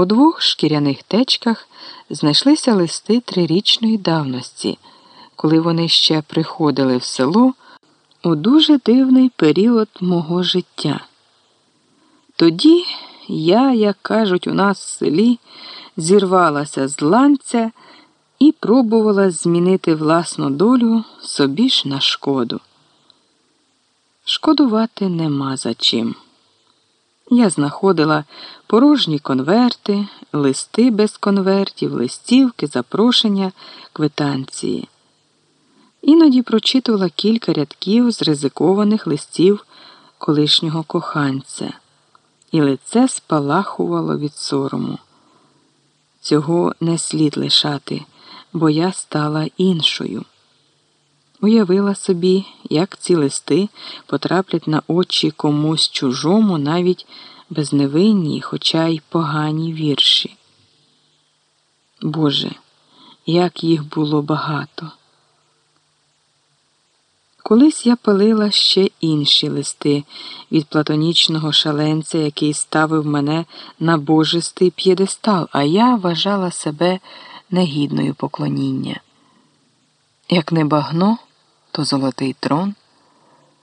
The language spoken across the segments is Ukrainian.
У двох шкіряних течках знайшлися листи трирічної давності, коли вони ще приходили в село у дуже дивний період мого життя. Тоді я, як кажуть у нас в селі, зірвалася з ланця і пробувала змінити власну долю собі ж на шкоду. Шкодувати нема за чим. Я знаходила порожні конверти, листи без конвертів, листівки, запрошення, квитанції. Іноді прочитувала кілька рядків з ризикованих листів колишнього коханця, і лице спалахувало від сорому. Цього не слід лишати, бо я стала іншою. Уявила собі, як ці листи потраплять на очі комусь чужому, навіть безневинні, хоча й погані вірші. Боже, як їх було багато. Колись я палила ще інші листи від платонічного шаленця, який ставив мене на божистий п'єдестал, а я вважала себе негідною поклоніння. Як не багно, то золотий трон,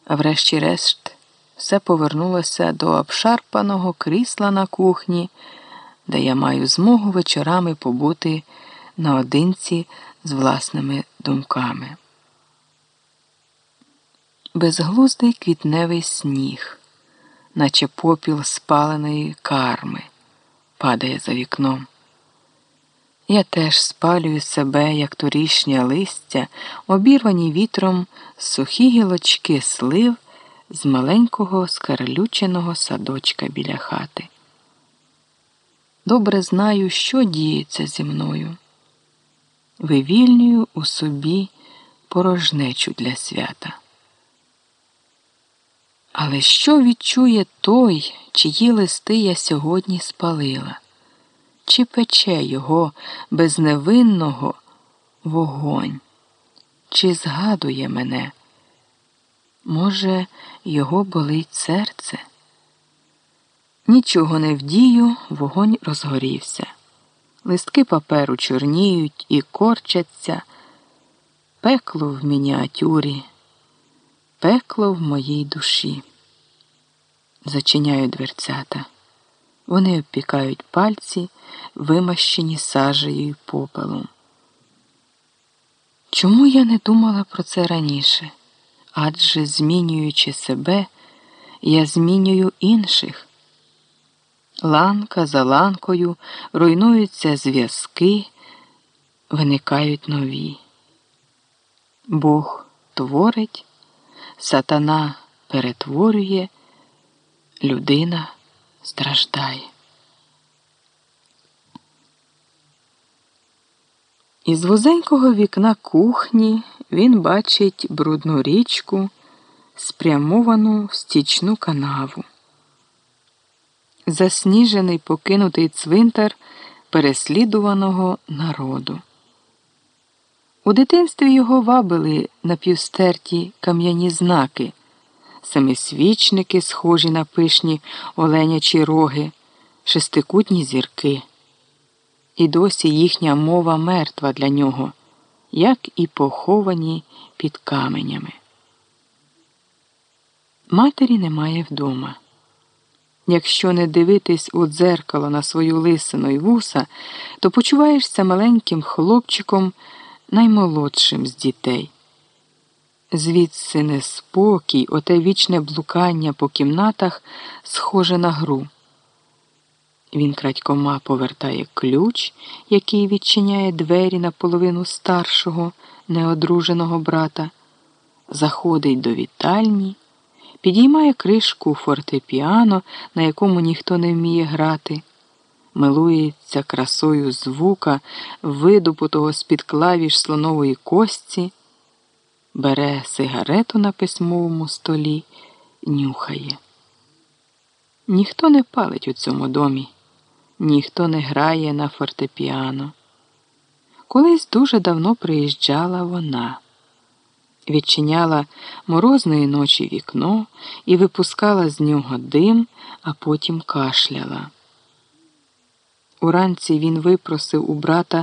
а врешті-решт все повернулося до обшарпаного крісла на кухні, де я маю змогу вечорами побути наодинці з власними думками. Безглуздий квітневий сніг, наче попіл спаленої карми, падає за вікном. Я теж спалюю себе, як торішнє листя, обірвані вітром сухі гілочки слив з маленького скарлюченого садочка біля хати. Добре знаю, що діється зі мною. Вивільнюю у собі порожнечу для свята. Але що відчує той, чиї листи я сьогодні спалила? Чи пече його безневинного вогонь? Чи згадує мене? Може, його болить серце? Нічого не вдію, вогонь розгорівся. Листки паперу чорніють і корчаться, пекло в мініатюрі, пекло в моїй душі. Зачиняю дверцята. Вони обпікають пальці, вимащені сажею й попелом. Чому я не думала про це раніше? Адже, змінюючи себе, я змінюю інших. Ланка за ланкою руйнуються зв'язки, виникають нові. Бог творить, сатана перетворює, людина страждає. Із вузенького вікна кухні він бачить брудну річку, спрямовану в стічну канаву. Засніжений покинутий цвинтар переслідуваного народу. У дитинстві його вабили напівстерті кам'яні знаки семисвічники, схожі на пишні оленячі роги, шестикутні зірки. І досі їхня мова мертва для нього, як і поховані під каменями. Матері немає вдома. Якщо не дивитись у дзеркало на свою лисину й вуса, то почуваєшся маленьким хлопчиком, наймолодшим з дітей. Звідси неспокій, оте вічне блукання по кімнатах схоже на гру. Він крадькома повертає ключ, який відчиняє двері наполовину старшого, неодруженого брата, заходить до вітальні, підіймає кришку фортепіано, на якому ніхто не вміє грати, милується красою звука, видобутого з-під клавіш слонової кості бере сигарету на письмовому столі, нюхає. Ніхто не палить у цьому домі, ніхто не грає на фортепіано. Колись дуже давно приїжджала вона, відчиняла морозної ночі вікно і випускала з нього дим, а потім кашляла. Уранці він випросив у брата